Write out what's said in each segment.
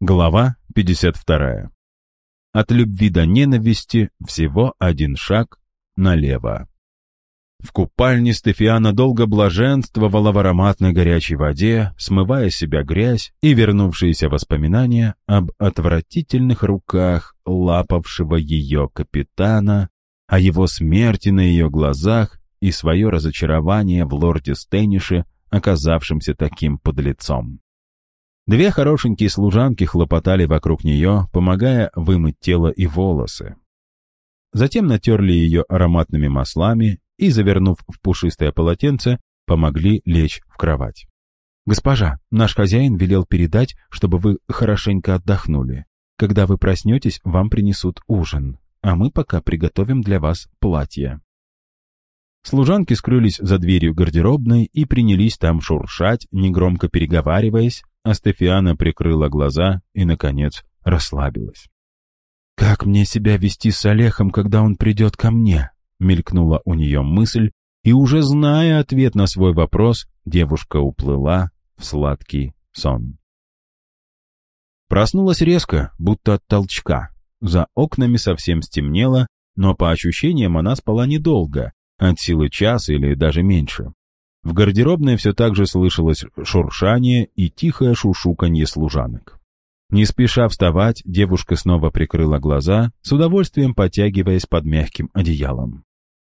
Глава 52. От любви до ненависти всего один шаг налево. В купальне Стефиана долго блаженствовала в ароматной горячей воде, смывая себя грязь и вернувшиеся воспоминания об отвратительных руках лапавшего ее капитана, о его смерти на ее глазах и свое разочарование в лорде Стейнише, оказавшемся таким подлецом. Две хорошенькие служанки хлопотали вокруг нее, помогая вымыть тело и волосы. Затем натерли ее ароматными маслами и, завернув в пушистое полотенце, помогли лечь в кровать. «Госпожа, наш хозяин велел передать, чтобы вы хорошенько отдохнули. Когда вы проснетесь, вам принесут ужин, а мы пока приготовим для вас платье». Служанки скрылись за дверью гардеробной и принялись там шуршать, негромко переговариваясь, а Стефиана прикрыла глаза и, наконец, расслабилась. «Как мне себя вести с Олехом, когда он придет ко мне?» мелькнула у нее мысль, и уже зная ответ на свой вопрос, девушка уплыла в сладкий сон. Проснулась резко, будто от толчка. За окнами совсем стемнело, но по ощущениям она спала недолго, от силы час или даже меньше. В гардеробной все так же слышалось шуршание и тихое шушуканье служанок. Не спеша вставать, девушка снова прикрыла глаза, с удовольствием потягиваясь под мягким одеялом.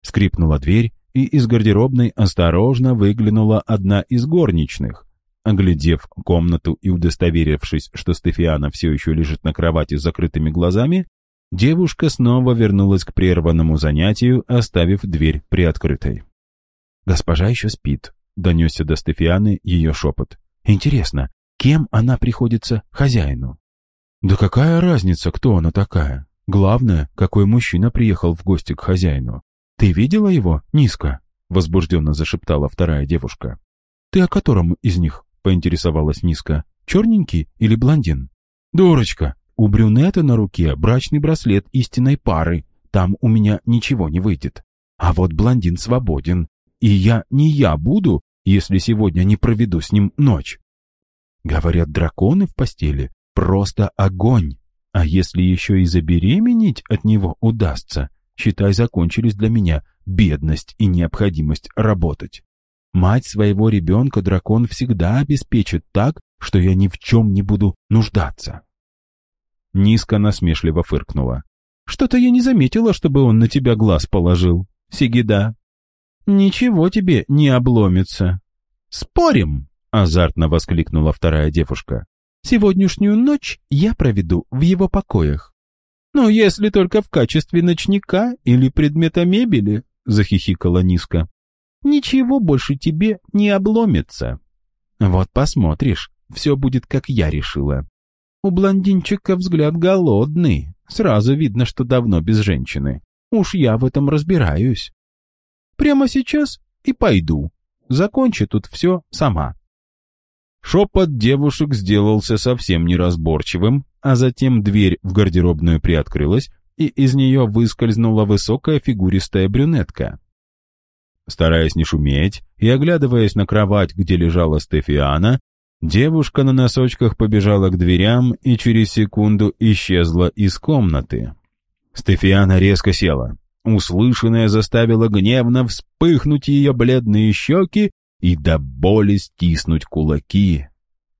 Скрипнула дверь, и из гардеробной осторожно выглянула одна из горничных. Оглядев комнату и удостоверившись, что Стефиана все еще лежит на кровати с закрытыми глазами, девушка снова вернулась к прерванному занятию, оставив дверь приоткрытой. «Госпожа еще спит», — донесся до Стефианы ее шепот. «Интересно, кем она приходится хозяину?» «Да какая разница, кто она такая? Главное, какой мужчина приехал в гости к хозяину. Ты видела его, Низко?» — возбужденно зашептала вторая девушка. «Ты о котором из них?» — поинтересовалась Низко. «Черненький или блондин?» «Дурочка, у брюнета на руке брачный браслет истинной пары. Там у меня ничего не выйдет. А вот блондин свободен. И я не я буду, если сегодня не проведу с ним ночь. Говорят, драконы в постели — просто огонь. А если еще и забеременеть от него удастся, считай, закончились для меня бедность и необходимость работать. Мать своего ребенка дракон всегда обеспечит так, что я ни в чем не буду нуждаться. Низко насмешливо фыркнула. «Что-то я не заметила, чтобы он на тебя глаз положил, Сигида. «Ничего тебе не обломится». «Спорим!» — азартно воскликнула вторая девушка. «Сегодняшнюю ночь я проведу в его покоях». «Ну, если только в качестве ночника или предмета мебели», — захихикала Низко. «Ничего больше тебе не обломится». «Вот посмотришь, все будет, как я решила». У блондинчика взгляд голодный, сразу видно, что давно без женщины. Уж я в этом разбираюсь. Прямо сейчас и пойду. Закончи тут все сама». Шепот девушек сделался совсем неразборчивым, а затем дверь в гардеробную приоткрылась, и из нее выскользнула высокая фигуристая брюнетка. Стараясь не шуметь и оглядываясь на кровать, где лежала Стефиана, девушка на носочках побежала к дверям и через секунду исчезла из комнаты. Стефиана резко села. Услышанное заставило гневно вспыхнуть ее бледные щеки и до боли стиснуть кулаки.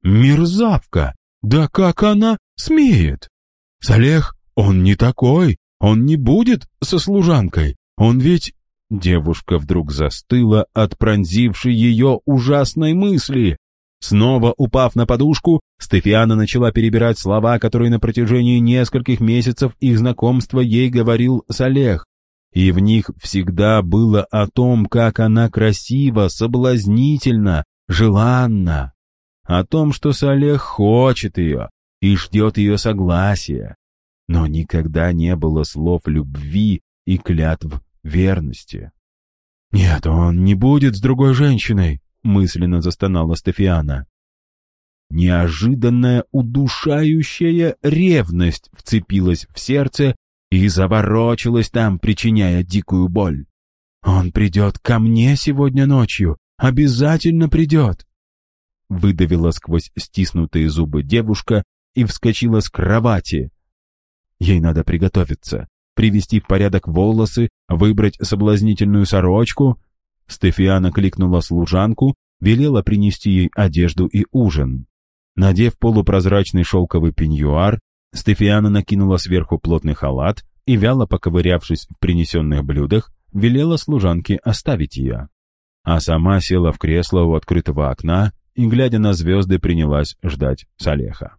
«Мерзавка! Да как она смеет? Салех, он не такой, он не будет со служанкой, он ведь...» Девушка вдруг застыла от пронзившей ее ужасной мысли. Снова упав на подушку, Стефиана начала перебирать слова, которые на протяжении нескольких месяцев их знакомства ей говорил Салех и в них всегда было о том, как она красива, соблазнительна, желанна, о том, что Салех хочет ее и ждет ее согласия, но никогда не было слов любви и клятв верности. «Нет, он не будет с другой женщиной», — мысленно застонала Стефиана. Неожиданная удушающая ревность вцепилась в сердце и заворочилась там, причиняя дикую боль. «Он придет ко мне сегодня ночью, обязательно придет!» Выдавила сквозь стиснутые зубы девушка и вскочила с кровати. Ей надо приготовиться, привести в порядок волосы, выбрать соблазнительную сорочку. Стефиана кликнула служанку, велела принести ей одежду и ужин. Надев полупрозрачный шелковый пеньюар, Стефиана накинула сверху плотный халат и, вяло поковырявшись в принесенных блюдах, велела служанке оставить ее. А сама села в кресло у открытого окна и, глядя на звезды, принялась ждать Салеха.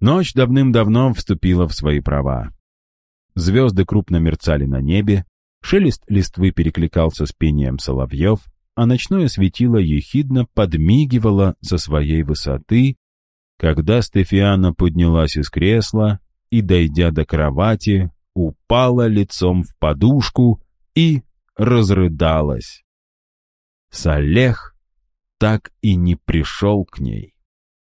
Ночь давным-давно вступила в свои права. Звезды крупно мерцали на небе, шелест листвы перекликался с пением соловьев, а ночное светило ехидно подмигивало со своей высоты, когда Стефиана поднялась из кресла и, дойдя до кровати, упала лицом в подушку и разрыдалась. Салех так и не пришел к ней.